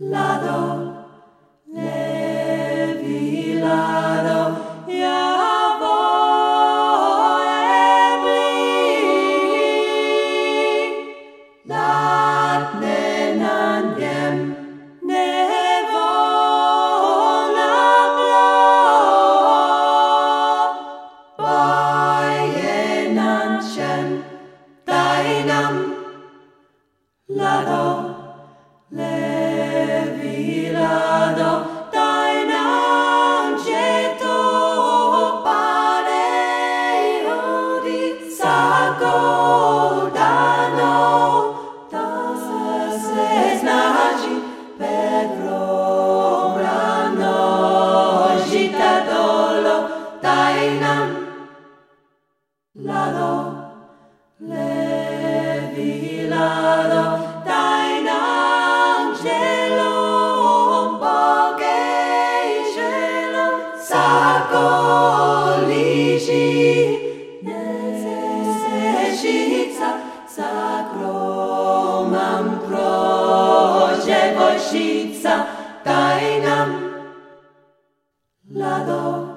lado, levi lado, Iavo ebli, lat nenandem, nevo nablo, Baienancem, dainam, lado, levi lado, dein angelo um bogegelo sacolici necessita sacromam proge voicica dainam lado